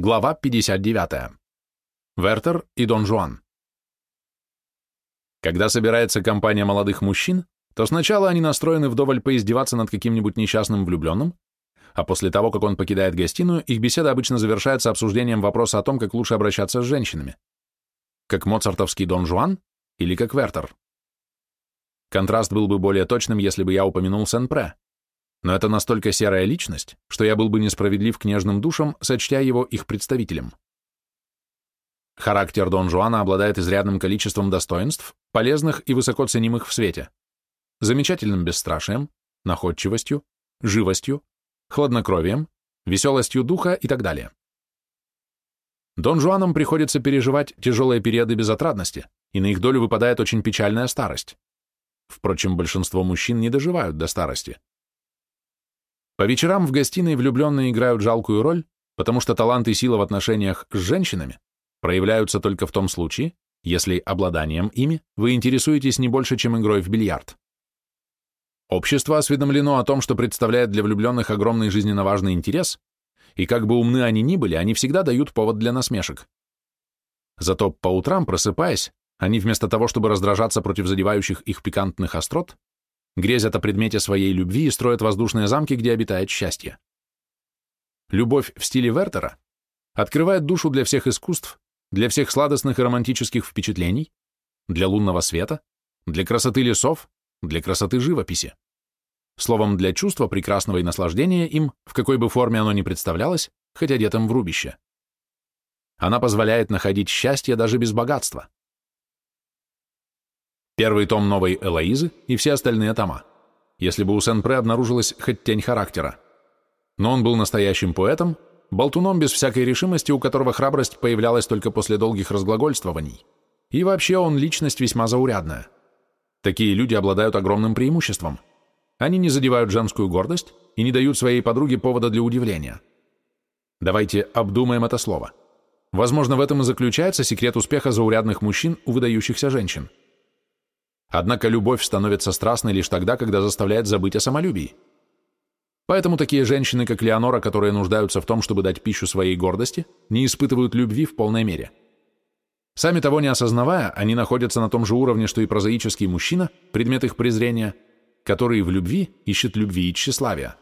Глава 59. Вертер и Дон Жуан. Когда собирается компания молодых мужчин, то сначала они настроены вдоволь поиздеваться над каким-нибудь несчастным влюбленным, а после того, как он покидает гостиную, их беседа обычно завершается обсуждением вопроса о том, как лучше обращаться с женщинами. Как моцартовский Дон Жуан или как Вертер. Контраст был бы более точным, если бы я упомянул Сен-Пре, но это настолько серая личность, что я был бы несправедлив к нежным душам, сочтя его их представителем. Характер Дон Жуана обладает изрядным количеством достоинств, полезных и высоко ценимых в свете. Замечательным бесстрашием, находчивостью, живостью, хладнокровием, веселостью духа и так далее. Дон Жуанам приходится переживать тяжелые периоды безотрадности, и на их долю выпадает очень печальная старость. Впрочем, большинство мужчин не доживают до старости. По вечерам в гостиной влюбленные играют жалкую роль, потому что талант и сила в отношениях с женщинами проявляются только в том случае, если обладанием ими вы интересуетесь не больше, чем игрой в бильярд. Общество осведомлено о том, что представляет для влюбленных огромный жизненно важный интерес, и как бы умны они ни были, они всегда дают повод для насмешек. Зато по утрам, просыпаясь, они вместо того, чтобы раздражаться против задевающих их пикантных острот, грезят о предмете своей любви и строят воздушные замки, где обитает счастье. Любовь в стиле Вертера открывает душу для всех искусств, для всех сладостных и романтических впечатлений, для лунного света, для красоты лесов, для красоты живописи. Словом, для чувства прекрасного и наслаждения им, в какой бы форме оно ни представлялось, хоть одетым в рубище. Она позволяет находить счастье даже без богатства. Первый том новой Элоизы и все остальные тома, если бы у Сен-Пре обнаружилась хоть тень характера. Но он был настоящим поэтом, болтуном без всякой решимости, у которого храбрость появлялась только после долгих разглагольствований. И вообще он личность весьма заурядная. Такие люди обладают огромным преимуществом. Они не задевают женскую гордость и не дают своей подруге повода для удивления. Давайте обдумаем это слово. Возможно, в этом и заключается секрет успеха заурядных мужчин у выдающихся женщин. Однако любовь становится страстной лишь тогда, когда заставляет забыть о самолюбии. Поэтому такие женщины, как Леонора, которые нуждаются в том, чтобы дать пищу своей гордости, не испытывают любви в полной мере. Сами того не осознавая, они находятся на том же уровне, что и прозаический мужчина, предмет их презрения, который в любви ищет любви и тщеславия.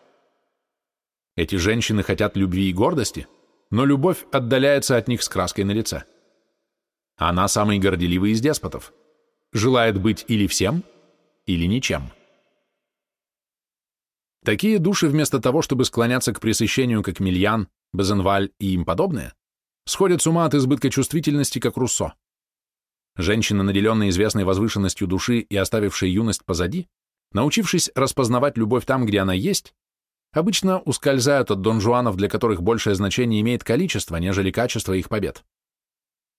Эти женщины хотят любви и гордости, но любовь отдаляется от них с краской на лице. Она самый горделивый из деспотов – желает быть или всем, или ничем. Такие души вместо того, чтобы склоняться к пресыщению, как Мильян, Безенваль и им подобные, сходят с ума от избытка чувствительности, как Руссо. Женщина, наделенная известной возвышенностью души и оставившая юность позади, научившись распознавать любовь там, где она есть, обычно ускользают от донжуанов, для которых большее значение имеет количество, нежели качество их побед.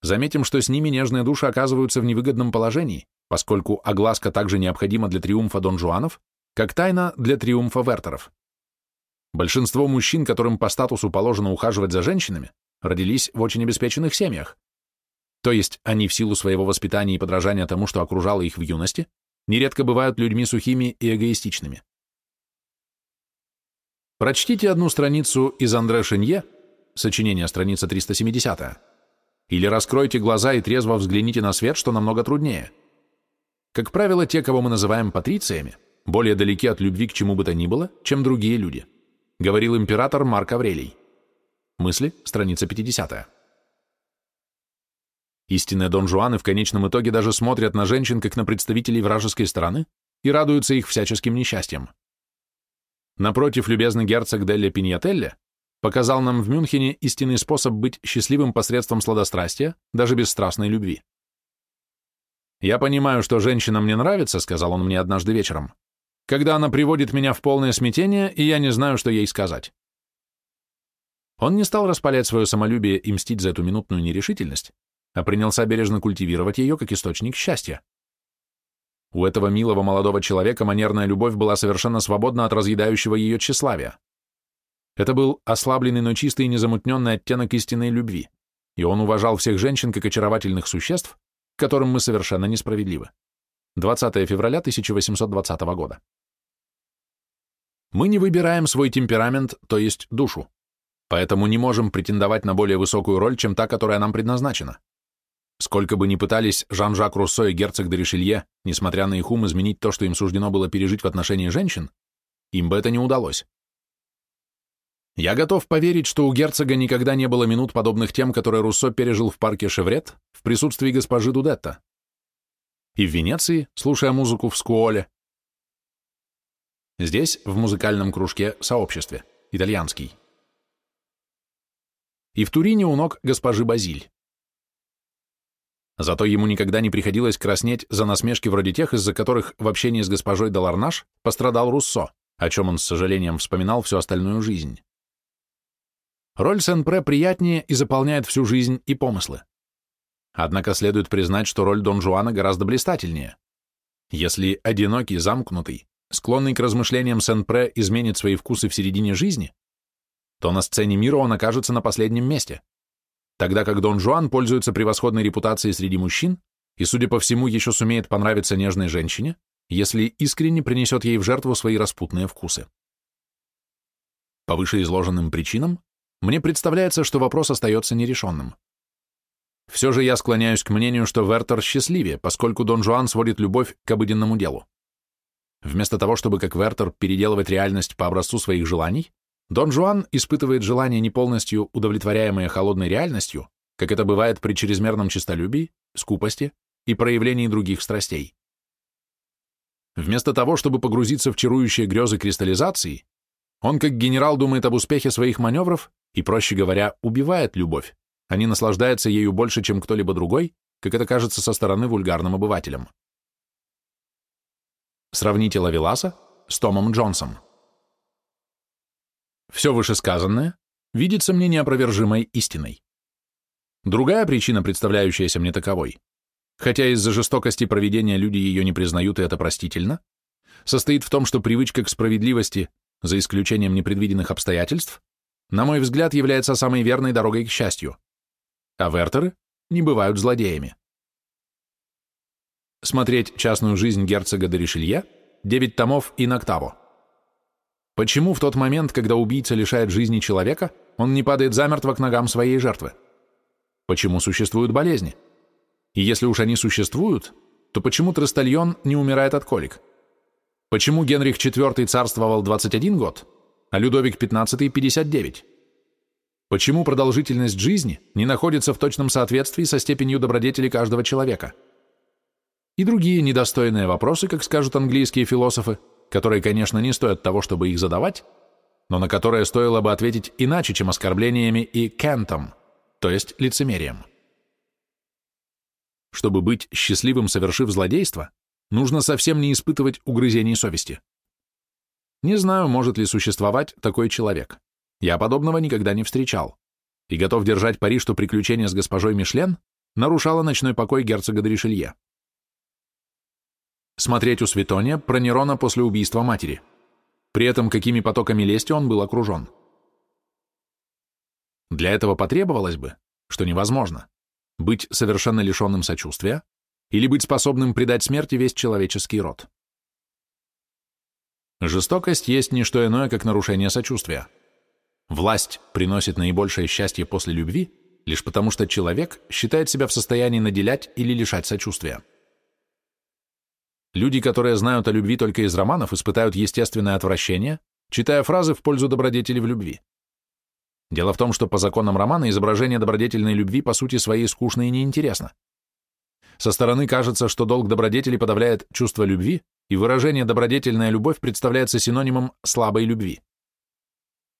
Заметим, что с ними нежные души оказываются в невыгодном положении, поскольку огласка также необходима для триумфа Дон Жуанов, как тайна для триумфа Вертеров. Большинство мужчин, которым по статусу положено ухаживать за женщинами, родились в очень обеспеченных семьях. То есть они в силу своего воспитания и подражания тому, что окружало их в юности, нередко бывают людьми сухими и эгоистичными. Прочтите одну страницу из Андре Шенье, сочинение, страница 370 или раскройте глаза и трезво взгляните на свет, что намного труднее. Как правило, те, кого мы называем патрициями, более далеки от любви к чему бы то ни было, чем другие люди, говорил император Марк Аврелий. Мысли, страница 50. Истинные Дон Жуаны в конечном итоге даже смотрят на женщин как на представителей вражеской стороны и радуются их всяческим несчастьям. Напротив, любезный герцог Делля Пиньятелле показал нам в Мюнхене истинный способ быть счастливым посредством сладострастия, даже без страстной любви. «Я понимаю, что женщина мне нравится», — сказал он мне однажды вечером, «когда она приводит меня в полное смятение, и я не знаю, что ей сказать». Он не стал распалять свое самолюбие и мстить за эту минутную нерешительность, а принялся бережно культивировать ее как источник счастья. У этого милого молодого человека манерная любовь была совершенно свободна от разъедающего ее тщеславия. Это был ослабленный, но чистый и незамутненный оттенок истинной любви, и он уважал всех женщин как очаровательных существ, к которым мы совершенно несправедливы. 20 февраля 1820 года. Мы не выбираем свой темперамент, то есть душу. поэтому не можем претендовать на более высокую роль, чем та, которая нам предназначена. Сколько бы ни пытались Жан-Жак Руссо и герцог де Ришелье, несмотря на их ум, изменить то, что им суждено было пережить в отношении женщин, им бы это не удалось. Я готов поверить, что у герцога никогда не было минут, подобных тем, которые Руссо пережил в парке Шеврет в присутствии госпожи Дудетта. И в Венеции, слушая музыку в Скуоле. Здесь, в музыкальном кружке «Сообществе», итальянский. И в Турине у ног госпожи Базиль. Зато ему никогда не приходилось краснеть за насмешки вроде тех, из-за которых в общении с госпожой Даларнаш пострадал Руссо, о чем он с сожалением вспоминал всю остальную жизнь. Роль Сен-Пре приятнее и заполняет всю жизнь и помыслы. Однако следует признать, что роль Дон Жуана гораздо блистательнее. Если одинокий, замкнутый, склонный к размышлениям Сен-Пре изменит свои вкусы в середине жизни, то на сцене мира он окажется на последнем месте, тогда как Дон Жуан пользуется превосходной репутацией среди мужчин и, судя по всему, еще сумеет понравиться нежной женщине, если искренне принесет ей в жертву свои распутные вкусы. По вышеизложенным причинам мне представляется, что вопрос остается нерешенным. Все же я склоняюсь к мнению, что Вертер счастливее, поскольку Дон Жуан сводит любовь к обыденному делу. Вместо того, чтобы, как Вертер, переделывать реальность по образцу своих желаний, Дон Жуан испытывает желание, не полностью удовлетворяемое холодной реальностью, как это бывает при чрезмерном честолюбии, скупости и проявлении других страстей. Вместо того, чтобы погрузиться в чарующие грезы кристаллизации, он как генерал думает об успехе своих маневров и, проще говоря, убивает любовь, а не наслаждается ею больше, чем кто-либо другой, как это кажется со стороны вульгарным обывателям. Сравните Лавеласа с Томом Джонсом. Все вышесказанное видится мне неопровержимой истиной. Другая причина, представляющаяся мне таковой, хотя из-за жестокости проведения люди ее не признают, и это простительно, состоит в том, что привычка к справедливости, за исключением непредвиденных обстоятельств, на мой взгляд, является самой верной дорогой к счастью. А вертеры не бывают злодеями. Смотреть частную жизнь герцога де Ришелье, 9 томов и Ноктаво. Почему в тот момент, когда убийца лишает жизни человека, он не падает замертво к ногам своей жертвы? Почему существуют болезни? И если уж они существуют, то почему Трестальон не умирает от колик? Почему Генрих IV царствовал 21 год, а Людовик XV – 59. Почему продолжительность жизни не находится в точном соответствии со степенью добродетели каждого человека? И другие недостойные вопросы, как скажут английские философы, которые, конечно, не стоят того, чтобы их задавать, но на которые стоило бы ответить иначе, чем оскорблениями и кентом, то есть лицемерием. Чтобы быть счастливым, совершив злодейство, нужно совсем не испытывать угрызений совести. Не знаю, может ли существовать такой человек. Я подобного никогда не встречал. И готов держать пари, что приключение с госпожой Мишлен нарушало ночной покой герцога де Ришелье. Смотреть у Светония про Нерона после убийства матери. При этом какими потоками лести он был окружен. Для этого потребовалось бы, что невозможно, быть совершенно лишенным сочувствия или быть способным предать смерти весь человеческий род. Жестокость есть не что иное, как нарушение сочувствия. Власть приносит наибольшее счастье после любви лишь потому, что человек считает себя в состоянии наделять или лишать сочувствия. Люди, которые знают о любви только из романов, испытают естественное отвращение, читая фразы в пользу добродетели в любви. Дело в том, что по законам романа изображение добродетельной любви по сути своей скучно и неинтересно. Со стороны кажется, что долг добродетели подавляет чувство любви, и выражение «добродетельная любовь» представляется синонимом слабой любви.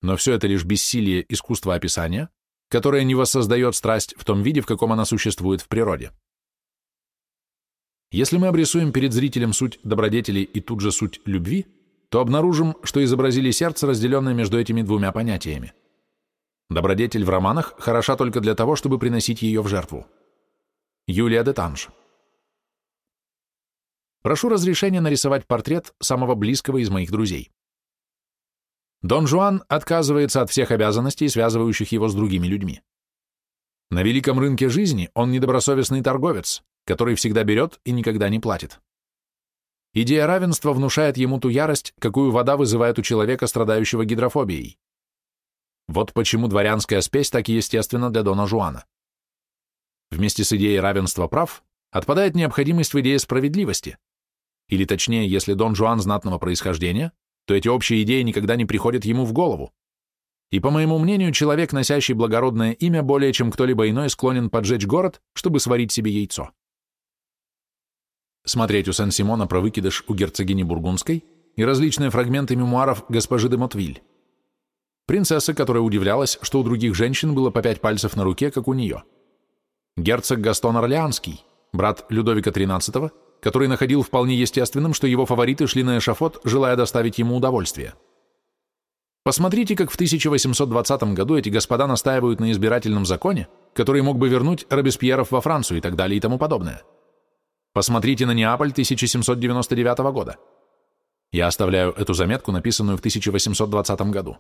Но все это лишь бессилие искусства описания, которое не воссоздает страсть в том виде, в каком она существует в природе. Если мы обрисуем перед зрителем суть добродетели и тут же суть любви, то обнаружим, что изобразили сердце, разделенное между этими двумя понятиями. Добродетель в романах хороша только для того, чтобы приносить ее в жертву. Юлия де Танж Прошу разрешения нарисовать портрет самого близкого из моих друзей. Дон Жуан отказывается от всех обязанностей, связывающих его с другими людьми. На великом рынке жизни он недобросовестный торговец, который всегда берет и никогда не платит. Идея равенства внушает ему ту ярость, какую вода вызывает у человека, страдающего гидрофобией. Вот почему дворянская спесь так естественна для Дона Жуана. Вместе с идеей равенства прав отпадает необходимость в идее справедливости. Или точнее, если Дон Жуан знатного происхождения, то эти общие идеи никогда не приходят ему в голову. И, по моему мнению, человек, носящий благородное имя, более чем кто-либо иной склонен поджечь город, чтобы сварить себе яйцо. Смотреть у Сен-Симона про выкидыш у герцогини Бургундской и различные фрагменты мемуаров госпожи де Мотвиль. Принцесса, которая удивлялась, что у других женщин было по пять пальцев на руке, как у нее. Герцог Гастон Орлеанский, брат Людовика XIII, который находил вполне естественным, что его фавориты шли на эшафот, желая доставить ему удовольствие. Посмотрите, как в 1820 году эти господа настаивают на избирательном законе, который мог бы вернуть Робеспьеров во Францию и так далее и тому подобное. Посмотрите на Неаполь 1799 года. Я оставляю эту заметку, написанную в 1820 году.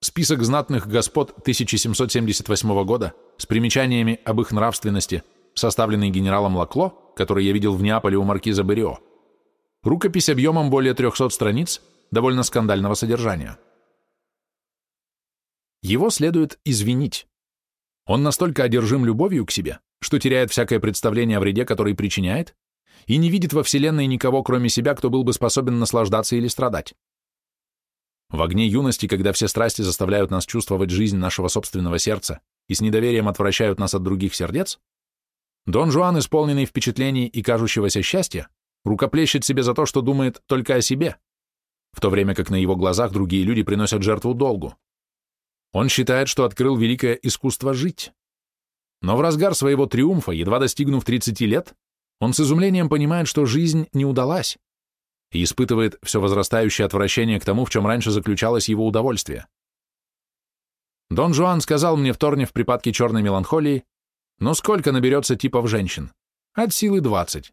Список знатных господ 1778 года с примечаниями об их нравственности, составленный генералом Лакло, который я видел в Неаполе у маркиза Берио. Рукопись объемом более 300 страниц, довольно скандального содержания. Его следует извинить. Он настолько одержим любовью к себе, что теряет всякое представление о вреде, который причиняет, и не видит во Вселенной никого, кроме себя, кто был бы способен наслаждаться или страдать. В огне юности, когда все страсти заставляют нас чувствовать жизнь нашего собственного сердца и с недоверием отвращают нас от других сердец, Дон Жуан, исполненный впечатлений и кажущегося счастья, рукоплещет себе за то, что думает только о себе, в то время как на его глазах другие люди приносят жертву долгу. Он считает, что открыл великое искусство жить. Но в разгар своего триумфа, едва достигнув 30 лет, он с изумлением понимает, что жизнь не удалась, и испытывает все возрастающее отвращение к тому, в чем раньше заключалось его удовольствие. Дон Жуан сказал мне в Торне в припадке черной меланхолии, «Ну сколько наберется типов женщин? От силы 20.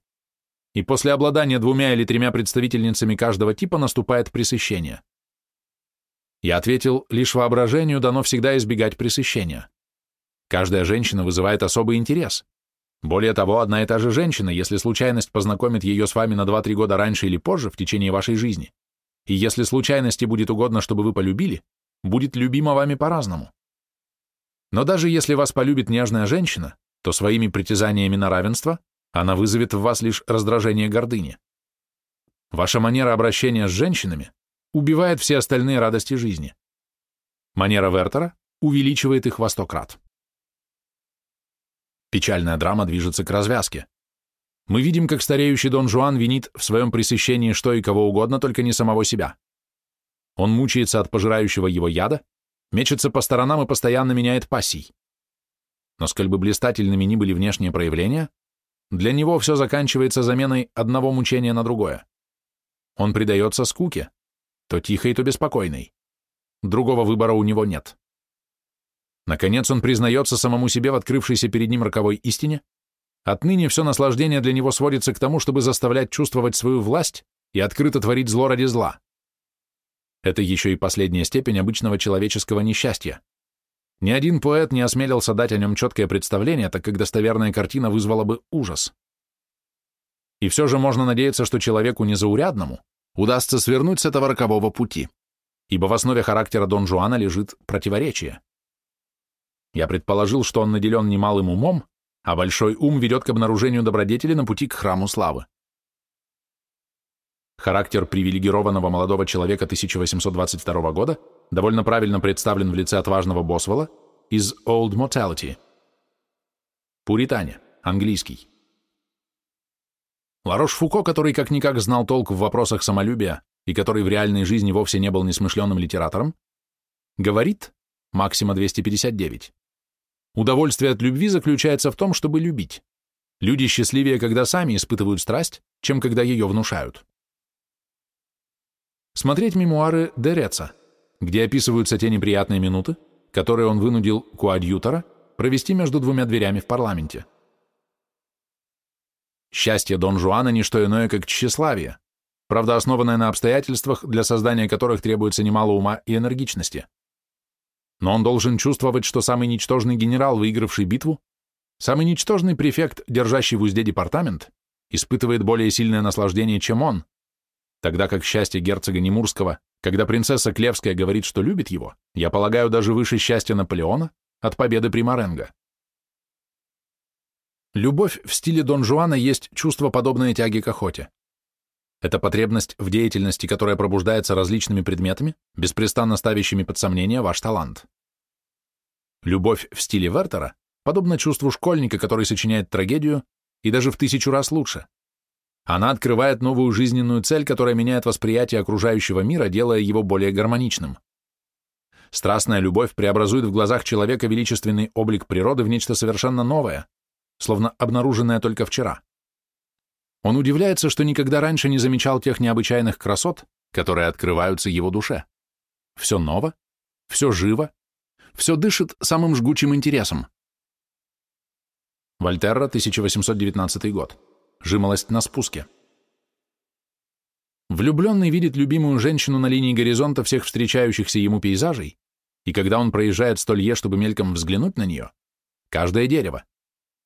И после обладания двумя или тремя представительницами каждого типа наступает пресыщение». Я ответил, лишь воображению дано всегда избегать пресыщения. Каждая женщина вызывает особый интерес. Более того, одна и та же женщина, если случайность познакомит ее с вами на 2-3 года раньше или позже в течение вашей жизни, и если случайности будет угодно, чтобы вы полюбили, будет любима вами по-разному. Но даже если вас полюбит нежная женщина, то своими притязаниями на равенство она вызовет в вас лишь раздражение гордыни. Ваша манера обращения с женщинами убивает все остальные радости жизни. Манера Вертера увеличивает их во сто крат. Печальная драма движется к развязке. Мы видим, как стареющий Дон Жуан винит в своем пресыщении что и кого угодно, только не самого себя. Он мучается от пожирающего его яда, мечется по сторонам и постоянно меняет пассий. Но сколь бы блистательными ни были внешние проявления, для него все заканчивается заменой одного мучения на другое. Он предается скуке, то тихой, то беспокойной. Другого выбора у него нет. Наконец он признается самому себе в открывшейся перед ним роковой истине. Отныне все наслаждение для него сводится к тому, чтобы заставлять чувствовать свою власть и открыто творить зло ради зла. Это еще и последняя степень обычного человеческого несчастья. Ни один поэт не осмелился дать о нем четкое представление, так как достоверная картина вызвала бы ужас. И все же можно надеяться, что человеку незаурядному удастся свернуть с этого рокового пути, ибо в основе характера Дон Жуана лежит противоречие. Я предположил, что он наделен немалым умом, а большой ум ведет к обнаружению добродетели на пути к храму славы. Характер привилегированного молодого человека 1822 года довольно правильно представлен в лице отважного Босвелла из Old Mortality. Пуритане, английский. Ларош Фуко, который как-никак знал толк в вопросах самолюбия и который в реальной жизни вовсе не был несмышленным литератором, говорит, Максима 259, Удовольствие от любви заключается в том, чтобы любить. Люди счастливее, когда сами испытывают страсть, чем когда ее внушают. Смотреть мемуары Дереца, где описываются те неприятные минуты, которые он вынудил коадьютора провести между двумя дверями в парламенте. Счастье Дон Жуана – не что иное, как тщеславие, правда, основанное на обстоятельствах, для создания которых требуется немало ума и энергичности. Но он должен чувствовать, что самый ничтожный генерал, выигравший битву, самый ничтожный префект, держащий в узде департамент, испытывает более сильное наслаждение, чем он, тогда как счастье герцога Немурского, Когда принцесса Клевская говорит, что любит его, я полагаю даже выше счастья Наполеона от победы Примаренго. Любовь в стиле Дон Жуана есть чувство, подобное тяге к охоте. Это потребность в деятельности, которая пробуждается различными предметами, беспрестанно ставящими под сомнение ваш талант. Любовь в стиле Вертера подобна чувству школьника, который сочиняет трагедию, и даже в тысячу раз лучше. Она открывает новую жизненную цель, которая меняет восприятие окружающего мира, делая его более гармоничным. Страстная любовь преобразует в глазах человека величественный облик природы в нечто совершенно новое, словно обнаруженное только вчера. Он удивляется, что никогда раньше не замечал тех необычайных красот, которые открываются его душе. Все ново, все живо, все дышит самым жгучим интересом. Вольтерра, 1819 год. Жимолость на спуске. Влюбленный видит любимую женщину на линии горизонта всех встречающихся ему пейзажей, и когда он проезжает столье, чтобы мельком взглянуть на нее, каждое дерево,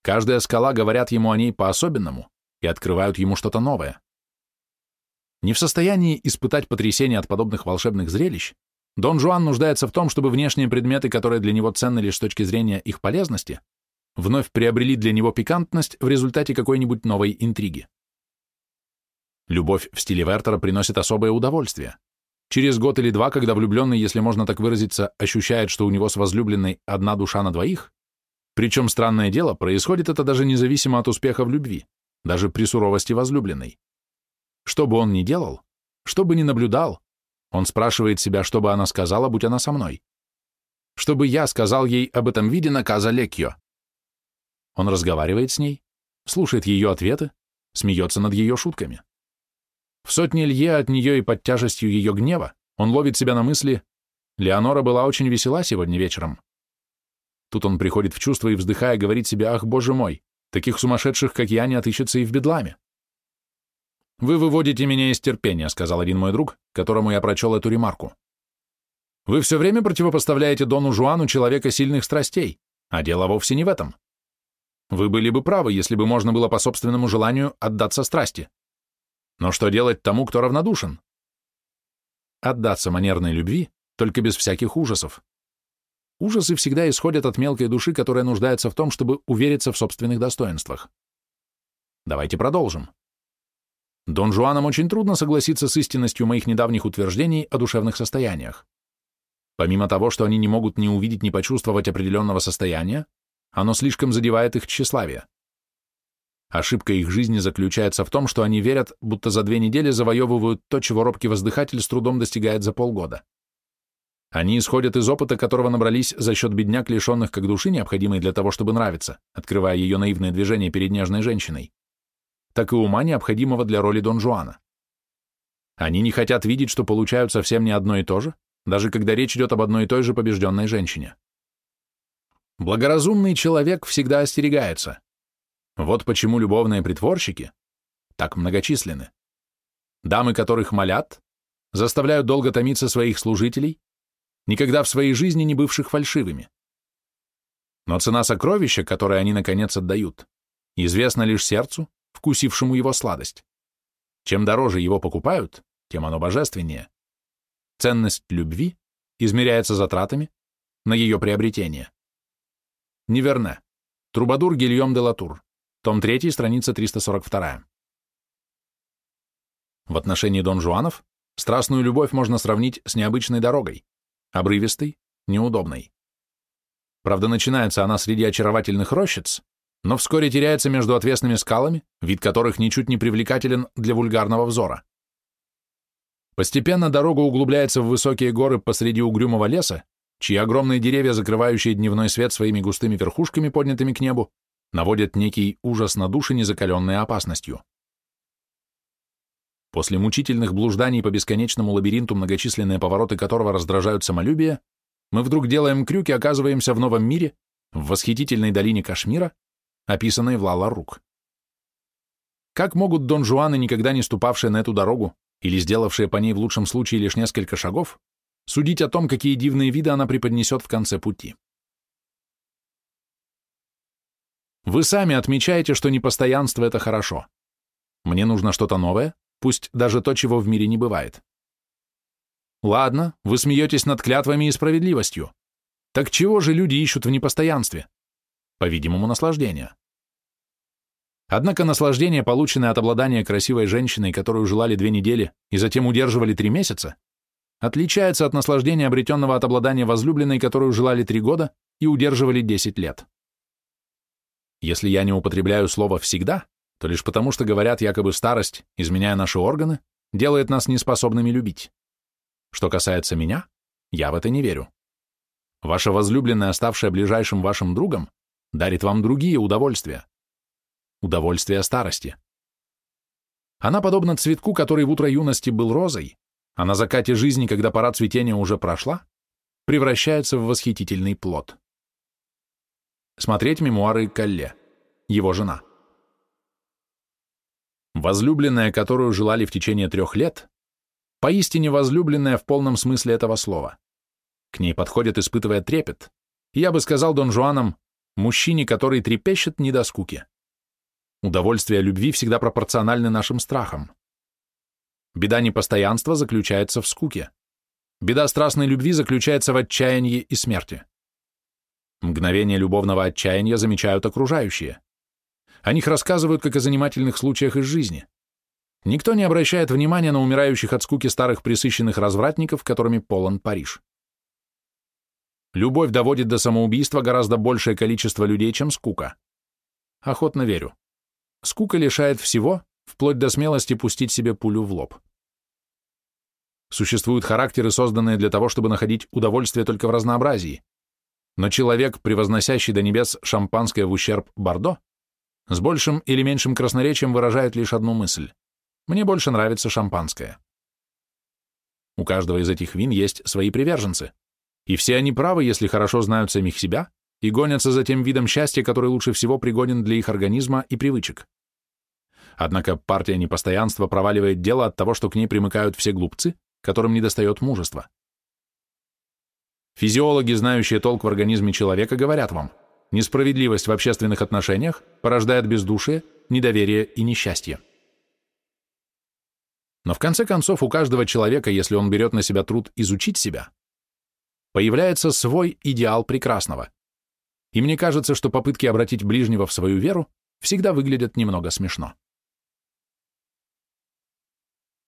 каждая скала говорят ему о ней по-особенному, и открывают ему что-то новое. Не в состоянии испытать потрясение от подобных волшебных зрелищ, Дон Жуан нуждается в том, чтобы внешние предметы, которые для него ценны лишь с точки зрения их полезности, вновь приобрели для него пикантность в результате какой-нибудь новой интриги. Любовь в стиле Вертера приносит особое удовольствие. Через год или два, когда влюбленный, если можно так выразиться, ощущает, что у него с возлюбленной одна душа на двоих, причем странное дело, происходит это даже независимо от успеха в любви даже при суровости возлюбленной. Что бы он ни делал, что бы ни наблюдал, он спрашивает себя, что бы она сказала, будь она со мной. Чтобы я сказал ей об этом виде наказа Лекьо. Он разговаривает с ней, слушает ее ответы, смеется над ее шутками. В сотне лье от нее и под тяжестью ее гнева он ловит себя на мысли «Леонора была очень весела сегодня вечером». Тут он приходит в чувство и, вздыхая, говорит себе «Ах, боже мой, Таких сумасшедших, как я, не отыщется и в бедламе. «Вы выводите меня из терпения», — сказал один мой друг, которому я прочел эту ремарку. «Вы все время противопоставляете Дону Жуану человека сильных страстей, а дело вовсе не в этом. Вы были бы правы, если бы можно было по собственному желанию отдаться страсти. Но что делать тому, кто равнодушен? Отдаться манерной любви, только без всяких ужасов. Ужасы всегда исходят от мелкой души, которая нуждается в том, чтобы увериться в собственных достоинствах. Давайте продолжим. Дон Жуанам очень трудно согласиться с истинностью моих недавних утверждений о душевных состояниях. Помимо того, что они не могут ни увидеть, ни почувствовать определенного состояния, оно слишком задевает их тщеславие. Ошибка их жизни заключается в том, что они верят, будто за две недели завоевывают то, чего робкий воздыхатель с трудом достигает за полгода. Они исходят из опыта, которого набрались за счет бедняк, лишенных как души, необходимой для того, чтобы нравиться, открывая ее наивное движение перед нежной женщиной, так и ума, необходимого для роли Дон Жуана. Они не хотят видеть, что получают совсем не одно и то же, даже когда речь идет об одной и той же побежденной женщине. Благоразумный человек всегда остерегается. Вот почему любовные притворщики так многочисленны. Дамы, которых молят, заставляют долго томиться своих служителей, никогда в своей жизни не бывших фальшивыми. Но цена сокровища, которое они, наконец, отдают, известна лишь сердцу, вкусившему его сладость. Чем дороже его покупают, тем оно божественнее. Ценность любви измеряется затратами на ее приобретение. Неверне. Трубадур Гильем де Латур. Том 3, страница 342. В отношении Дон Жуанов страстную любовь можно сравнить с необычной дорогой, обрывистой, неудобной. Правда, начинается она среди очаровательных рощиц, но вскоре теряется между отвесными скалами, вид которых ничуть не привлекателен для вульгарного взора. Постепенно дорога углубляется в высокие горы посреди угрюмого леса, чьи огромные деревья, закрывающие дневной свет своими густыми верхушками, поднятыми к небу, наводят некий ужас на души, незакаленной опасностью. После мучительных блужданий по бесконечному лабиринту, многочисленные повороты которого раздражают самолюбие, мы вдруг делаем крюк и оказываемся в новом мире, в восхитительной долине Кашмира, описанной в Лала-Рук. Как могут Дон Жуаны, никогда не ступавшие на эту дорогу или сделавшие по ней в лучшем случае лишь несколько шагов, судить о том, какие дивные виды она преподнесет в конце пути? Вы сами отмечаете, что непостоянство — это хорошо. Мне нужно что-то новое, пусть даже то, чего в мире не бывает. Ладно, вы смеетесь над клятвами и справедливостью. Так чего же люди ищут в непостоянстве? По-видимому, наслаждение. Однако наслаждение, полученное от обладания красивой женщиной, которую желали две недели и затем удерживали три месяца, отличается от наслаждения, обретенного от обладания возлюбленной, которую желали три года и удерживали десять лет. Если я не употребляю слово «всегда», то лишь потому, что говорят, якобы старость, изменяя наши органы, делает нас неспособными любить. Что касается меня, я в это не верю. Ваша возлюбленная, ставшая ближайшим вашим другом, дарит вам другие удовольствия. Удовольствие старости. Она подобна цветку, который в утро юности был розой, а на закате жизни, когда пора цветения уже прошла, превращается в восхитительный плод. Смотреть мемуары Калле, его жена. Возлюбленная, которую желали в течение трех лет, поистине возлюбленная в полном смысле этого слова. К ней подходят, испытывая трепет. Я бы сказал Дон Жуанам, мужчине, который трепещет не до скуки. Удовольствие любви всегда пропорциональны нашим страхам. Беда непостоянства заключается в скуке. Беда страстной любви заключается в отчаянии и смерти. Мгновение любовного отчаяния замечают окружающие. О них рассказывают, как о занимательных случаях из жизни. Никто не обращает внимания на умирающих от скуки старых присыщенных развратников, которыми полон Париж. Любовь доводит до самоубийства гораздо большее количество людей, чем скука. Охотно верю. Скука лишает всего, вплоть до смелости пустить себе пулю в лоб. Существуют характеры, созданные для того, чтобы находить удовольствие только в разнообразии. Но человек, превозносящий до небес шампанское в ущерб Бордо, с большим или меньшим красноречием выражает лишь одну мысль. Мне больше нравится шампанское. У каждого из этих вин есть свои приверженцы, и все они правы, если хорошо знают самих себя и гонятся за тем видом счастья, который лучше всего пригоден для их организма и привычек. Однако партия непостоянства проваливает дело от того, что к ней примыкают все глупцы, которым недостает мужества. Физиологи, знающие толк в организме человека, говорят вам, несправедливость в общественных отношениях порождает бездушие, недоверие и несчастье. Но в конце концов у каждого человека, если он берет на себя труд изучить себя, появляется свой идеал прекрасного. И мне кажется, что попытки обратить ближнего в свою веру всегда выглядят немного смешно.